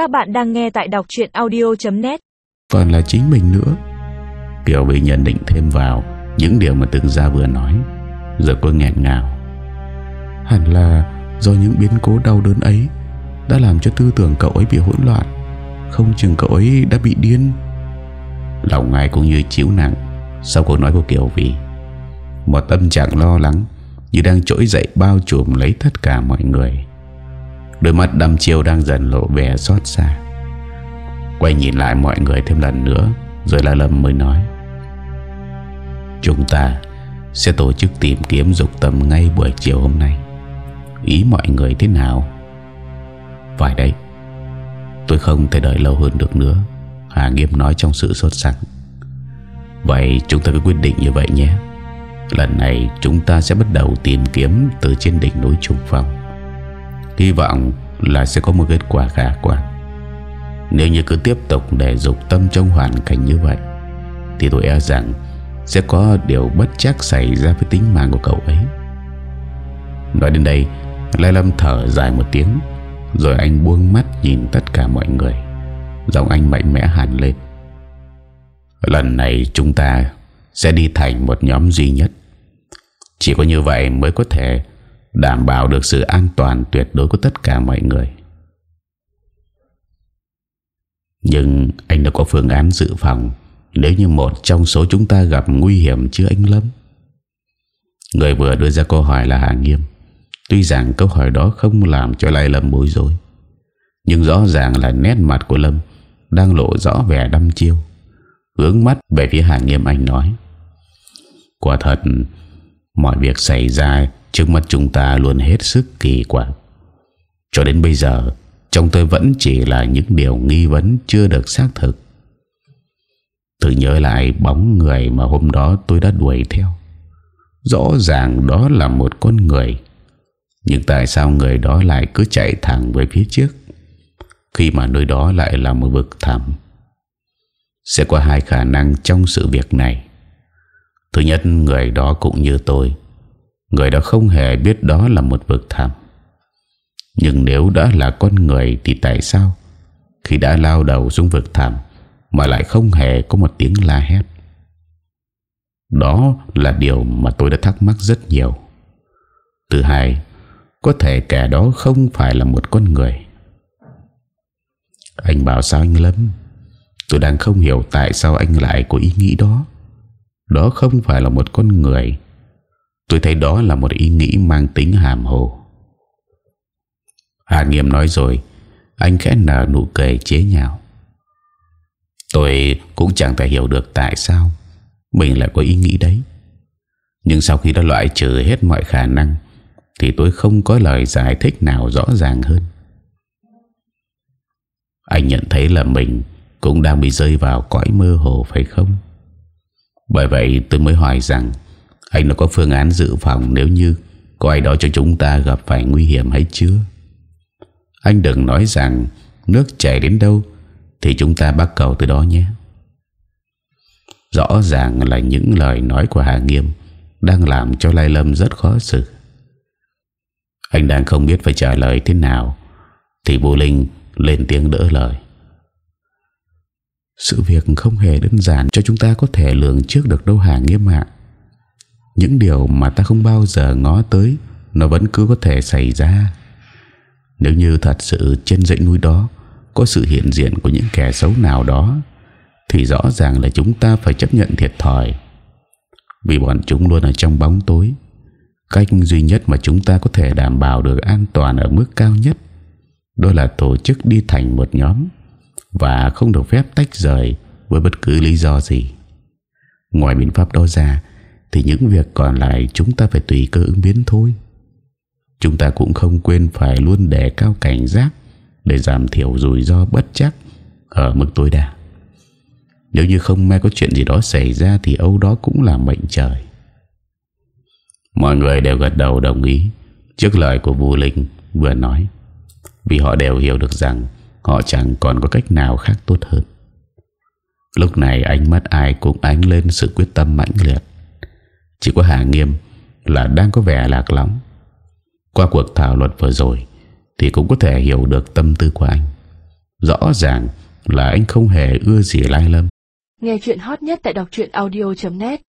Các bạn đang nghe tại đọc chuyện audio.net Còn là chính mình nữa. Kiều bị nhận định thêm vào Những điều mà từng ra vừa nói. Giờ cô nghẹn ngào. Hẳn là do những biến cố đau đớn ấy Đã làm cho tư tưởng cậu ấy bị hỗn loạn, Không chừng cậu ấy đã bị điên. Lòng ngài cũng như chiếu nặng Sau câu nói của Kiều Vy. Một tâm trạng lo lắng Như đang trỗi dậy bao trùm lấy tất cả mọi người. Đôi mắt đăm chiêu đang dần lộ vẻ xót xa. Quay nhìn lại mọi người thêm lần nữa, Rồi La Lâm mới nói, Chúng ta sẽ tổ chức tìm kiếm dục tâm ngay buổi chiều hôm nay. Ý mọi người thế nào? Phải đấy. Tôi không thể đợi lâu hơn được nữa, Hà Nghiêm nói trong sự sốt sắng Vậy chúng ta cứ quyết định như vậy nhé. Lần này chúng ta sẽ bắt đầu tìm kiếm Từ trên đỉnh núi Trung Phong. Hy vọng là sẽ có một kết quả khả quan. Nếu như cứ tiếp tục để dục tâm trong hoàn cảnh như vậy, Thì tôi e rằng Sẽ có điều bất chắc xảy ra với tính mạng của cậu ấy. Nói đến đây, Lai Lâm thở dài một tiếng, Rồi anh buông mắt nhìn tất cả mọi người. Giọng anh mạnh mẽ hẳn lên. Lần này chúng ta Sẽ đi thành một nhóm duy nhất. Chỉ có như vậy mới có thể Đảm bảo được sự an toàn tuyệt đối của tất cả mọi người. Nhưng anh đã có phương án dự phòng. Nếu như một trong số chúng ta gặp nguy hiểm chưa anh Lâm, Người vừa đưa ra câu hỏi là Hà Nghiêm. Tuy rằng câu hỏi đó không làm cho Lai Lâm bối rối, Nhưng rõ ràng là nét mặt của Lâm Đang lộ rõ vẻ đăm chiêu, Hướng mắt về phía Hà Nghiêm anh nói, Quả thật, Mọi việc xảy ra Trước mắt chúng ta luôn hết sức kỳ quặc. Cho đến bây giờ, Trong tôi vẫn chỉ là những điều nghi vấn Chưa được xác thực. Thử nhớ lại bóng người Mà hôm đó tôi đã đuổi theo. Rõ ràng đó là một con người, Nhưng tại sao người đó lại cứ chạy thẳng về phía trước, Khi mà nơi đó lại là một vực thẳm? Sẽ có hai khả năng trong sự việc này. Thứ nhất, người đó cũng như tôi Người đó không hề biết đó là một vực thẳm Nhưng nếu đã là con người Thì tại sao Khi đã lao đầu xuống vực thẳm Mà lại không hề có một tiếng la hét? Đó là điều mà tôi đã thắc mắc rất nhiều. Thứ hai, Có thể kẻ đó không phải là một con người. Anh bảo sao anh Lâm? Tôi đang không hiểu tại sao anh lại có ý nghĩ đó. Đó không phải là một con người. Tôi thấy đó là một ý nghĩ mang tính hàm hồ. Hà Nghiêm nói rồi, Anh khẽ nở nụ cười chế nhạo. Tôi cũng chẳng thể hiểu được tại sao Mình lại có ý nghĩ đấy. Nhưng sau khi đã loại trừ hết mọi khả năng, Thì tôi không có lời giải thích nào rõ ràng hơn. Anh nhận thấy là mình Cũng đang bị rơi vào cõi mơ hồ phải không? Bởi vậy tôi mới hỏi rằng anh đã có phương án dự phòng, nếu như có ai đó cho chúng ta gặp phải nguy hiểm, hay chưa? Anh đừng nói rằng nước chảy đến đâu, thì chúng ta bắt cầu từ đó nhé. Rõ ràng là những lời nói của Hà Nghiêm đang làm cho Lai Lâm rất khó xử. Anh đang không biết phải trả lời thế nào, thì Bù Linh lên tiếng đỡ lời. Sự việc không hề đơn giản cho chúng ta có thể lường trước được đâu, Hà Nghiêm ạ. Những điều mà ta không bao giờ ngó tới, Nó vẫn cứ có thể xảy ra. Nếu như thật sự trên dãy núi đó Có sự hiện diện của những kẻ xấu nào đó, Thì rõ ràng là chúng ta phải chấp nhận thiệt thòi. Vì bọn chúng luôn ở trong bóng tối, Cách duy nhất mà chúng ta có thể đảm bảo được an toàn ở mức cao nhất, Đó là tổ chức đi thành một nhóm Và không được phép tách rời với bất cứ lý do gì. Ngoài biện pháp đó ra thì những việc còn lại chúng ta phải tùy cơ ứng biến thôi. Chúng ta cũng không quên phải luôn đề cao cảnh giác để giảm thiểu rủi ro bất chắc ở mức tối đa. Nếu như không may có chuyện gì đó xảy ra thì âu đó cũng là mệnh trời. Mọi người đều gật đầu đồng ý, trước lời của Vũ Linh vừa nói, vì họ đều hiểu được rằng họ chẳng còn có cách nào khác tốt hơn. Lúc này ánh mắt ai cũng ánh lên sự quyết tâm mãnh liệt chỉ có Hà Nghiêm là đang có vẻ lạc lõng. Qua cuộc thảo luận vừa rồi thì cũng có thể hiểu được tâm tư của anh. Rõ ràng là anh không hề ưa gì Lai Lâm Nghe chuyện hot nhất tại đọc audio.net